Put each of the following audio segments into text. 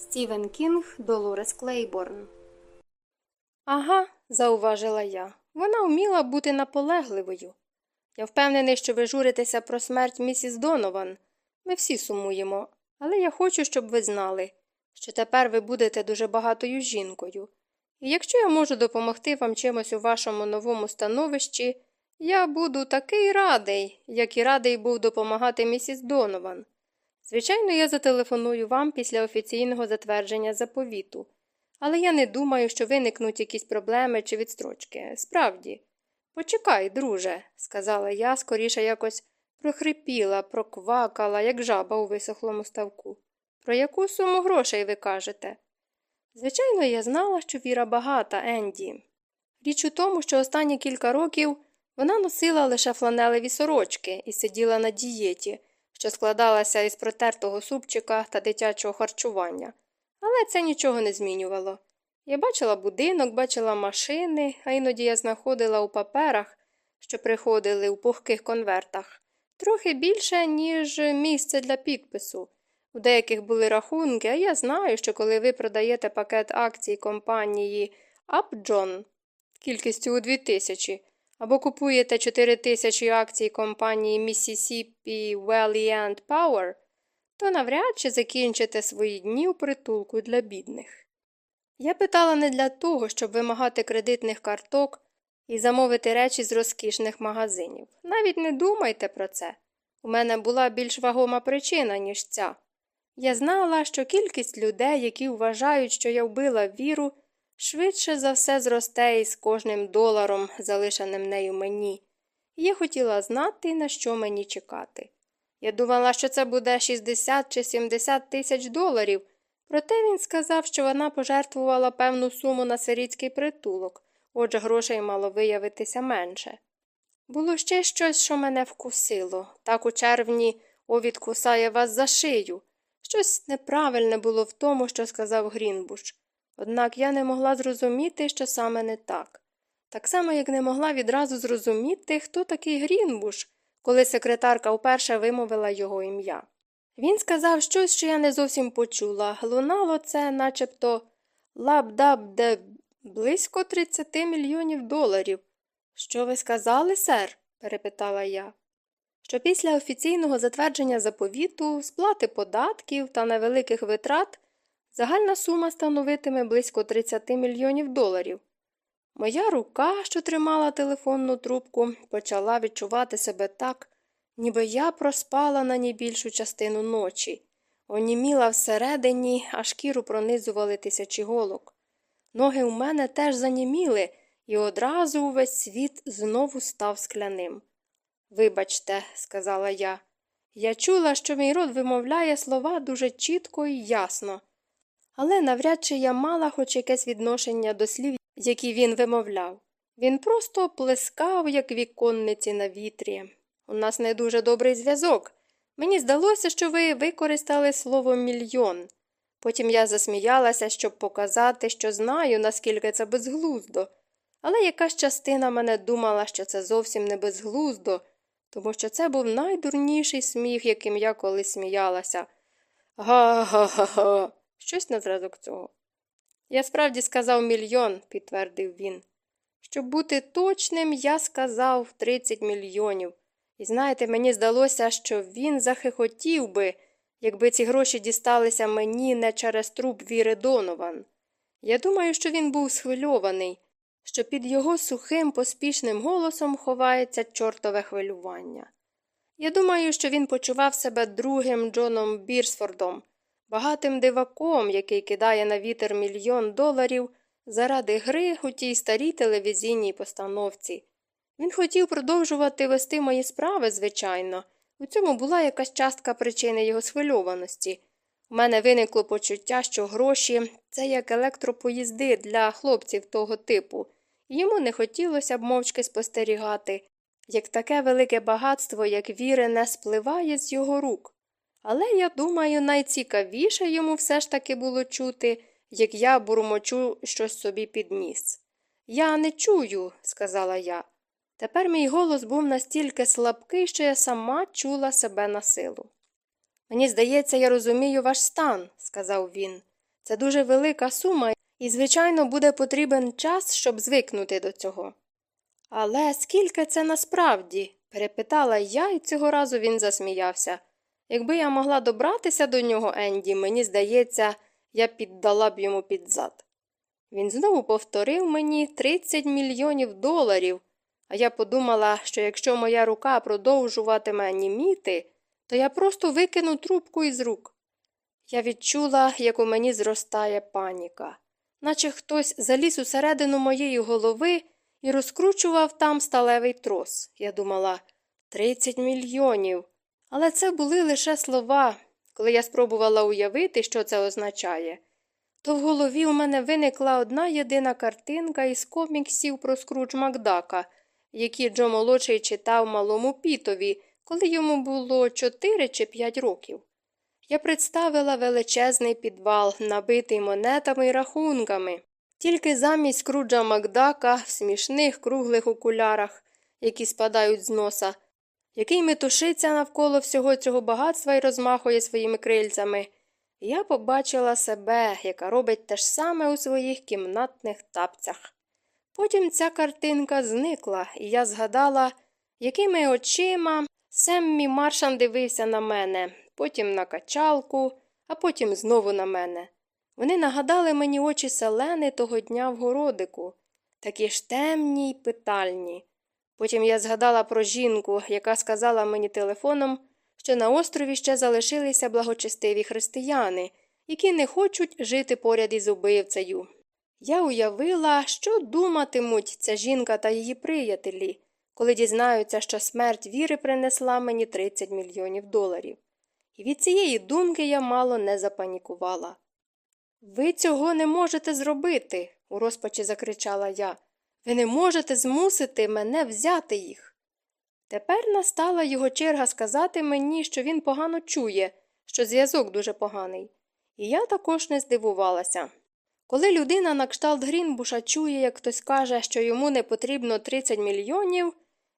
Стівен Кінг, Долорес Клейборн. Ага, зауважила я. Вона вміла бути наполегливою. Я впевнений, що ви журитеся про смерть місіс Донован. Ми всі сумуємо, але я хочу, щоб ви знали, що тепер ви будете дуже багатою жінкою. І якщо я можу допомогти вам чимось у вашому новому становищі, я буду такий радий, як і радий був допомагати місіс Донован. Звичайно, я зателефоную вам після офіційного затвердження заповіту, але я не думаю, що виникнуть якісь проблеми чи відстрочки. Справді. Почекай, друже, сказала я, скоріше якось прохрипіла, проквакала, як жаба у висохлому ставку. Про яку суму грошей ви кажете? Звичайно, я знала, що віра багата, Енді. Річ у тому, що останні кілька років вона носила лише фланелеві сорочки і сиділа на дієті, що складалася із протертого супчика та дитячого харчування. Але це нічого не змінювало. Я бачила будинок, бачила машини, а іноді я знаходила у паперах, що приходили у пухких конвертах, трохи більше, ніж місце для підпису. У деяких були рахунки, а я знаю, що коли ви продаєте пакет акцій компанії Upjohn кількістю у 2000, або купуєте 4 тисячі акцій компанії Mississippi Valley and Power, то навряд чи закінчите свої дні у притулку для бідних. Я питала не для того, щоб вимагати кредитних карток і замовити речі з розкішних магазинів. Навіть не думайте про це. У мене була більш вагома причина, ніж ця. Я знала, що кількість людей, які вважають, що я вбила віру, швидше за все зросте із кожним доларом, залишеним нею мені, я хотіла знати, на що мені чекати. Я думала, що це буде 60 чи 70 тисяч доларів, проте він сказав, що вона пожертвувала певну суму на сирітський притулок, отже, грошей мало виявитися менше. Було ще щось, що мене вкусило. Так у червні Овід кусає вас за шию. Щось неправильне було в тому, що сказав Грінбуш. Однак я не могла зрозуміти, що саме не так. Так само, як не могла відразу зрозуміти, хто такий Грінбуш, коли секретарка вперше вимовила його ім'я. Він сказав щось, що я не зовсім почула. Лунало це, начебто лабдаб де близько 30 мільйонів доларів. Що ви сказали, сер? перепитала я. Що після офіційного затвердження заповіту, сплати податків та невеликих витрат загальна сума становитиме близько 30 мільйонів доларів. Моя рука, що тримала телефонну трубку, почала відчувати себе так, ніби я проспала на ній більшу частину ночі, оніміла всередині, а шкіру пронизували тисячі голок. Ноги у мене теж заніміли, і одразу увесь світ знову став скляним. Вибачте, сказала я, я чула, що мій рот вимовляє слова дуже чітко і ясно, але навряд чи я мала хоч якесь відношення до слів, які він вимовляв. Він просто плескав, як віконниці на вітрі. У нас не дуже добрий зв'язок. Мені здалося, що ви використали слово мільйон. Потім я засміялася, щоб показати, що знаю, наскільки це безглуздо. Але якась частина мене думала, що це зовсім не безглуздо, тому що це був найдурніший сміх, яким я колись сміялася. Га-га-га-га. Щось на зразок цього. Я справді сказав мільйон, підтвердив він. Щоб бути точним, я сказав 30 мільйонів. І знаєте, мені здалося, що він захихотів би, якби ці гроші дісталися мені не через труп Віри Донован. Я думаю, що він був схвильований, що під його сухим, поспішним голосом ховається чортове хвилювання. Я думаю, що він почував себе другим Джоном Бірсфордом, багатим диваком, який кидає на вітер мільйон доларів заради гри у тій старій телевізійній постановці. Він хотів продовжувати вести мої справи, звичайно. У цьому була якась частка причини його схвильованості. У мене виникло почуття, що гроші це як електропоїзди для хлопців того типу, і йому не хотілося б мовчки спостерігати, як таке велике багатство, як віри, не спливає з його рук. Але я думаю, найцікавіше йому все ж таки було чути, як я бурмочу щось собі під ніс. Я не чую, сказала я. Тепер мій голос був настільки слабкий, що я сама чула себе на силу. Мені здається, я розумію ваш стан, сказав він. Це дуже велика сума, і, звичайно, буде потрібен час, щоб звикнути до цього. Але скільки це насправді? перепитала я, і цього разу він засміявся. Якби я могла добратися до нього, Енді, мені здається, я піддала б йому під зад. Він знову повторив мені 30 мільйонів доларів, а я подумала, що якщо моя рука продовжуватиме німіти, то я просто викину трубку із рук. Я відчула, як у мені зростає паніка, наче хтось заліз усередину моєї голови і розкручував там сталевий трос. Я думала, 30 мільйонів. Але це були лише слова. Коли я спробувала уявити, що це означає, то в голові у мене виникла одна єдина картинка із коміксів про Скрудж Макдака, які Джо молодший читав малому Пітові, коли йому було 4 чи 5 років. Я представила величезний підвал, набитий монетами і рахунками, тільки замість Скруджа Макдака в смішних круглих окулярах, які спадають з носа, який метушиться навколо всього цього багатства і розмахує своїми крильцями. Я побачила себе, яка робить те ж саме у своїх кімнатних тапцях. Потім ця картинка зникла, і я згадала, якими очима Семмі Маршан дивився на мене, потім на качалку, а потім знову на мене. Вони нагадали мені очі селени того дня в городику, такі ж темні й питальні. Потім я згадала про жінку, яка сказала мені телефоном, що на острові ще залишилися благочестиві християни, які не хочуть жити поряд із убивцею. Я уявила, що думатимуть ця жінка та її приятелі, коли дізнаються, що смерть віри принесла мені 30 мільйонів доларів. І від цієї думки я мало не запанікувала. Ви цього не можете зробити, у розпачі закричала я. Ви не можете змусити мене взяти їх. Тепер настала його черга сказати мені, що він погано чує, що зв'язок дуже поганий. І я також не здивувалася. Коли людина на кшталт Грінбуша чує, як хтось каже, що йому не потрібно 30 мільйонів,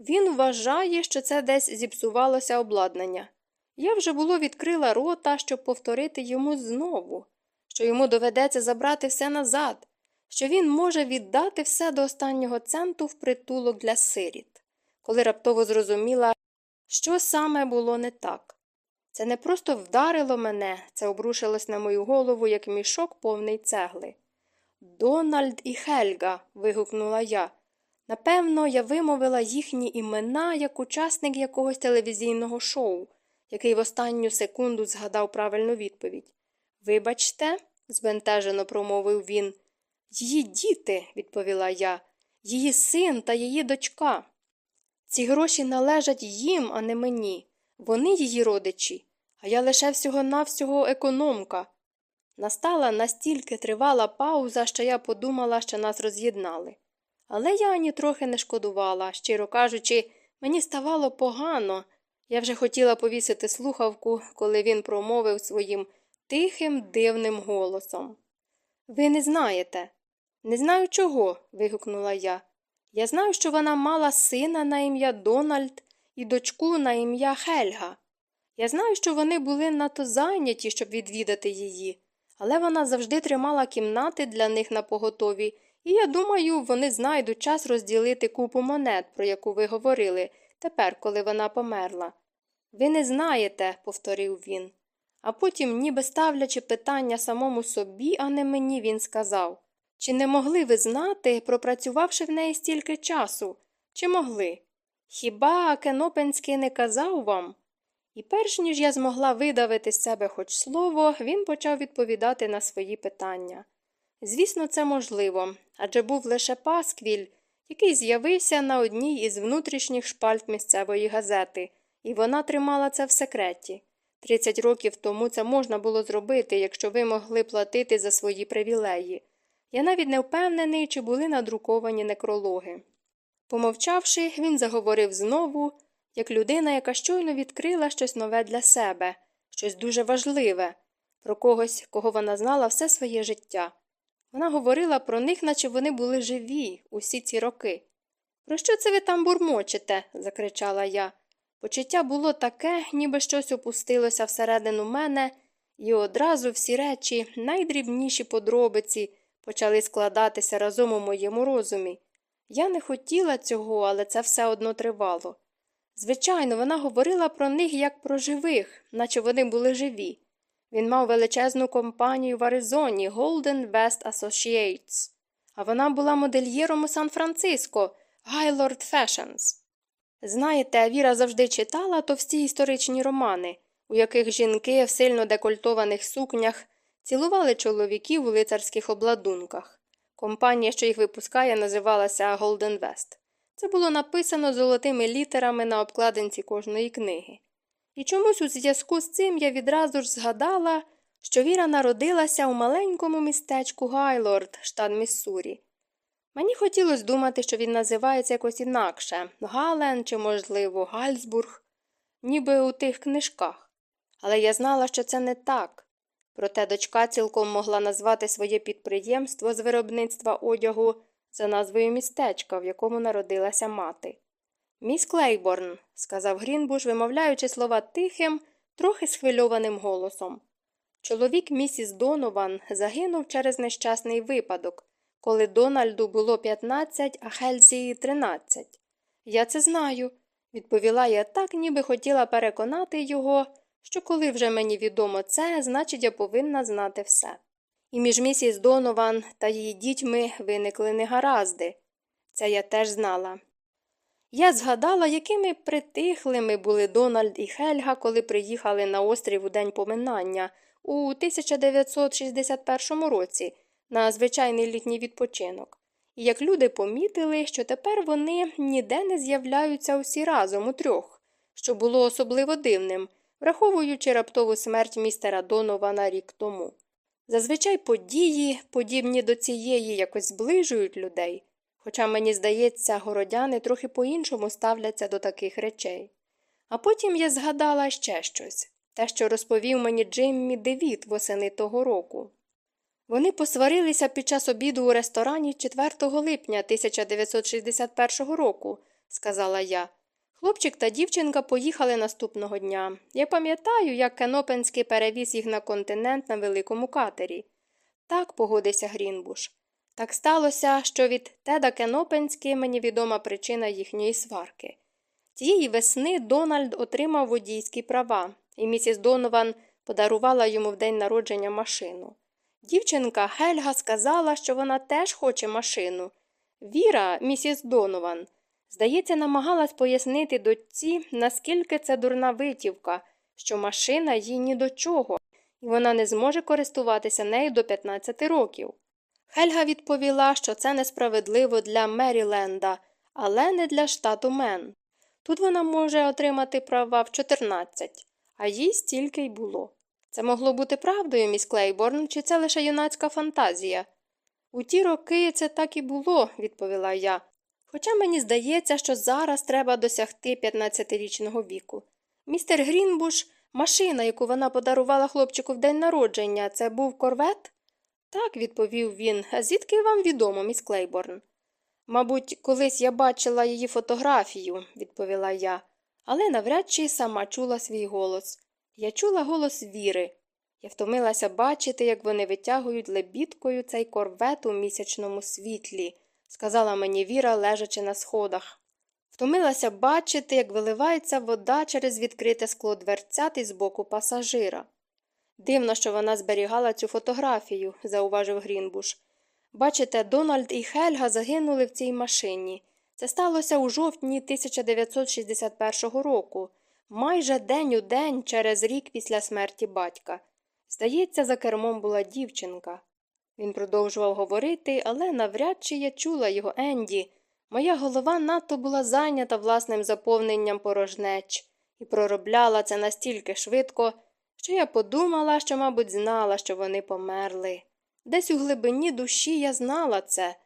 він вважає, що це десь зіпсувалося обладнання. Я вже було відкрила рота, щоб повторити йому знову, що йому доведеться забрати все назад, що він може віддати все до останнього центу в притулок для сиріт, коли раптово зрозуміла, що саме було не так. Це не просто вдарило мене, це обрушилось на мою голову, як мішок повний цегли. Дональд і Хельга. вигукнула я. Напевно, я вимовила їхні імена як учасник якогось телевізійного шоу, який в останню секунду згадав правильну відповідь. Вибачте, збентежено промовив він. Її діти, відповіла я, її син та її дочка. Ці гроші належать їм, а не мені. Вони її родичі, а я лише всього навсього економка. Настала настільки тривала пауза, що я подумала, що нас роз'єднали. Але я ані трохи не шкодувала, щиро кажучи, мені ставало погано. Я вже хотіла повісити слухавку, коли він промовив своїм тихим, дивним голосом. Ви не знаєте. Не знаю чого. вигукнула я. Я знаю, що вона мала сина на ім'я Дональд і дочку на ім'я Хельга. Я знаю, що вони були надто зайняті, щоб відвідати її, але вона завжди тримала кімнати для них на поготові, і я думаю, вони знайдуть час розділити купу монет, про яку ви говорили, тепер, коли вона померла. Ви не знаєте, повторив він. А потім, ніби ставлячи питання самому собі, а не мені, він сказав Чи не могли ви знати, пропрацювавши в неї стільки часу? Чи могли? Хіба Кенопенський не казав вам? І перш ніж я змогла видавити з себе хоч слово, він почав відповідати на свої питання. Звісно, це можливо, адже був лише пасквіль, який з'явився на одній із внутрішніх шпальт місцевої газети, і вона тримала це в секреті. Тридцять років тому це можна було зробити, якщо ви могли платити за свої привілеї. Я навіть не впевнений, чи були надруковані некрологи. Помовчавши, він заговорив знову, як людина, яка щойно відкрила щось нове для себе, щось дуже важливе, про когось, кого вона знала все своє життя. Вона говорила про них, наче вони були живі усі ці роки. Про що це ви там бурмочете? закричала я. Почуття було таке, ніби щось опустилося всередину мене, І одразу всі речі, найдрібніші подробиці, почали складатися разом у моєму розумі. Я не хотіла цього, але це все одно тривало. Звичайно, вона говорила про них як про живих, наче вони були живі. Він мав величезну компанію в Аризоні Golden West Associates, а вона була модельєром у Сан-Франциско Gaylord Fashions. Знаєте, Віра завжди читала товсті історичні романи, у яких жінки в сильно декольтованих сукнях цілували чоловіків у лицарських обладунках. Компанія, що їх випускає, називалася Golden West. Це було написано золотими літерами на обкладинці кожної книги. І чомусь у зв'язку з цим я відразу ж згадала, що Віра народилася у маленькому містечку Гайлорд, штат Міссурі. Мені хотілося думати, що він називається якось інакше Гален чи, можливо, Гальсбург, ніби у тих книжках. Але я знала, що це не так. Проте дочка цілком могла назвати своє підприємство з виробництва одягу за назвою містечка, в якому народилася мати. Міс Клейборн, сказав Грінбуш, вимовляючи слова тихим, трохи схвильованим голосом. Чоловік місіс Донован загинув через нещасний випадок, коли Дональду було 15, а Хельзі 13. Я це знаю, відповіла я так, ніби хотіла переконати його, що коли вже мені відомо це, значить я повинна знати все. І між місіс Донован та її дітьми виникли негаразди. Це я теж знала. Я згадала, якими притихлими були Дональд і Хельга, коли приїхали на острів у день поминання у 1961 році на звичайний літній відпочинок. І як люди помітили, що тепер вони ніде не з'являються усі разом у трьох, що було особливо дивним, враховуючи раптову смерть містера Донована рік тому. Зазвичай події, подібні до цієї, якось зближують людей, хоча, мені здається, городяни трохи по-іншому ставляться до таких речей. А потім я згадала ще щось те, що розповів мені Джиммі Девіт восени того року. Вони посварилися під час обіду у ресторані 4 липня 1961 року, сказала я. Хлопчик та дівчинка поїхали наступного дня. Я пам'ятаю, як Кенопенський перевіз їх на континент на великому катері. Так погодився Грінбуш. Так сталося, що від Теда Кенопенськи мені відома причина їхньої сварки. Тієї весни Дональд отримав водійські права, і місіс Донован подарувала йому в день народження машину. Дівчинка Хельга сказала, що вона теж хоче машину. Віра, місіс Донован, здається, намагалась пояснити дочці, наскільки це дурна витівка, що машина їй ні до чого, і вона не зможе користуватися нею до 15 років. Хельга відповіла, що це несправедливо для Меріленда, але не для штату Мен. Тут вона може отримати права в 14, а їй стільки й було. Це могло бути правдою, міс Клейборн, чи це лише юнацька фантазія? У ті роки це так і було, відповіла я. Хоча мені здається, що зараз треба досягти 15-річного віку. Містер Грінбуш, машина, яку вона подарувала хлопчику в день народження, це був корвет? Так, відповів він. А звідки вам відомо, міс Клейборн? Мабуть, колись я бачила її фотографію, відповіла я, але навряд чи сама чула свій голос. Я чула голос віри. Я втомилася бачити, як вони витягують лебідкою цей корвет у місячному світлі, сказала мені Віра, лежачи на сходах. Втомилася бачити, як виливається вода через відкрите скло дверцят із боку пасажира. Дивно, що вона зберігала цю фотографію, зауважив Грінбуш. Бачите, Дональд і Хельга загинули в цій машині. Це сталося у жовтні 1961 року, майже день у день через рік після смерті батька. Здається, за кермом була дівчинка. Він продовжував говорити, але навряд чи я чула його Енді. Моя голова надто була зайнята власним заповненням порожнеч і проробляла це настільки швидко, що я подумала, що, мабуть, знала, що вони померли. Десь у глибині душі я знала це.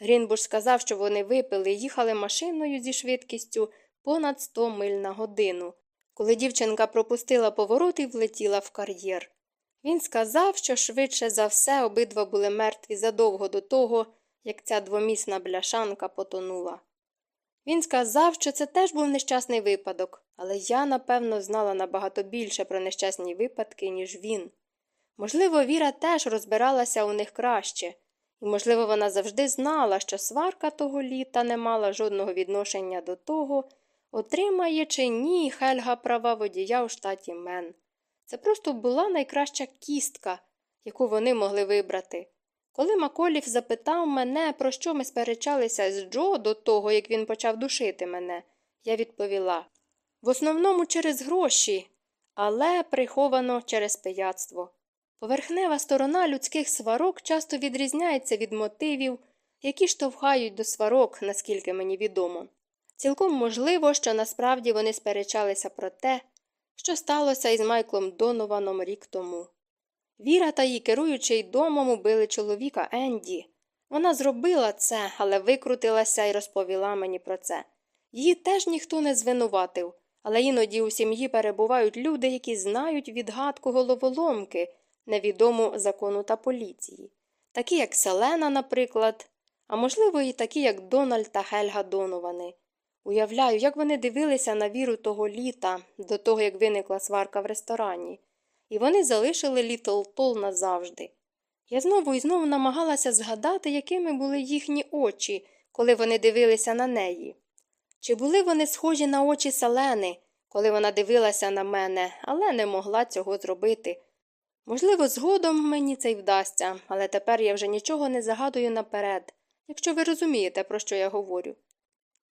Грінбуш сказав, що вони випили і їхали машиною зі швидкістю понад 100 миль на годину, коли дівчинка пропустила поворот і влетіла в кар'єр. Він сказав, що швидше за все обидва були мертві задовго до того, як ця двомісна бляшанка потонула. Він сказав, що це теж був нещасний випадок, але я, напевно, знала набагато більше про нещасні випадки, ніж він. Можливо, Віра теж розбиралася у них краще, і, можливо, вона завжди знала, що сварка того літа не мала жодного відношення до того, отримає чи ні Хельга права водія у штаті Мен. Це просто була найкраща кістка, яку вони могли вибрати. Коли Маколіф запитав мене, про що ми сперечалися з Джо до того, як він почав душити мене, я відповіла в основному через гроші, але приховано через пияцтво. Поверхнева сторона людських сварок часто відрізняється від мотивів, які штовхають до сварок, наскільки мені відомо. Цілком можливо, що насправді вони сперечалися про те, що сталося із Майклом Донованом рік тому. Віра та її керуючий домом убили чоловіка Енді. Вона зробила це, але викрутилася і розповіла мені про це. Її теж ніхто не звинуватив, але іноді у сім'ї перебувають люди, які знають відгадку головоломки, невідому закону та поліції, такі як Селена, наприклад, а можливо, і такі, як Дональд та Хельга Доновани. Уявляю, як вони дивилися на віру того літа, до того, як виникла сварка в ресторані, і вони залишили Літл Тол назавжди. Я знову і знову намагалася згадати, якими були їхні очі, коли вони дивилися на неї. Чи були вони схожі на очі Селени, коли вона дивилася на мене, але не могла цього зробити. Можливо, згодом мені це й вдасться, але тепер я вже нічого не загадую наперед, якщо ви розумієте, про що я говорю.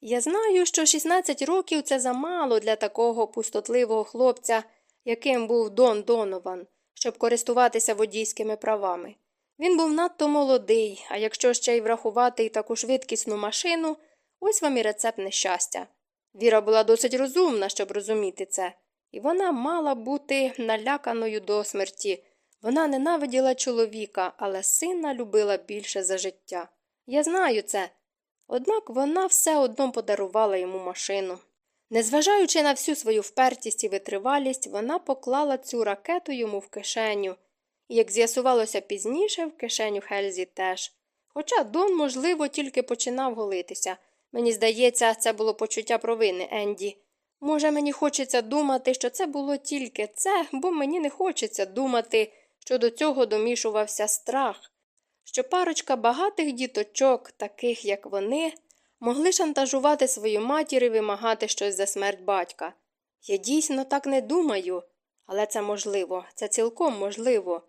Я знаю, що 16 років це замало для такого пустотливого хлопця, яким був Дон Донован, щоб користуватися водійськими правами. Він був надто молодий, а якщо ще й врахувати й таку швидкісну машину, ось вам і рецепт нещастя. Віра була досить розумна, щоб розуміти це, і вона мала бути наляканою до смерті. Вона ненавиділа чоловіка, але сина любила більше за життя. Я знаю це. Однак вона все одно подарувала йому машину. Незважаючи на всю свою впертість і витривалість, вона поклала цю ракету йому в кишеню, і, як з'ясувалося пізніше, в кишеню Хельзі теж. Хоча Дон, можливо, тільки починав голитися. Мені здається, це було почуття провини Енді. Може, мені хочеться думати, що це було тільки це, бо мені не хочеться думати, що до цього домішувався страх, що парочка багатих діточок, таких як вони, могли шантажувати свою матір і вимагати щось за смерть батька. Я дійсно так не думаю, але це можливо, це цілком можливо.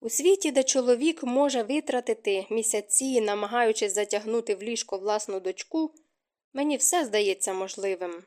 У світі, де чоловік може витратити місяці, намагаючись затягнути в ліжко власну дочку, мені все здається можливим.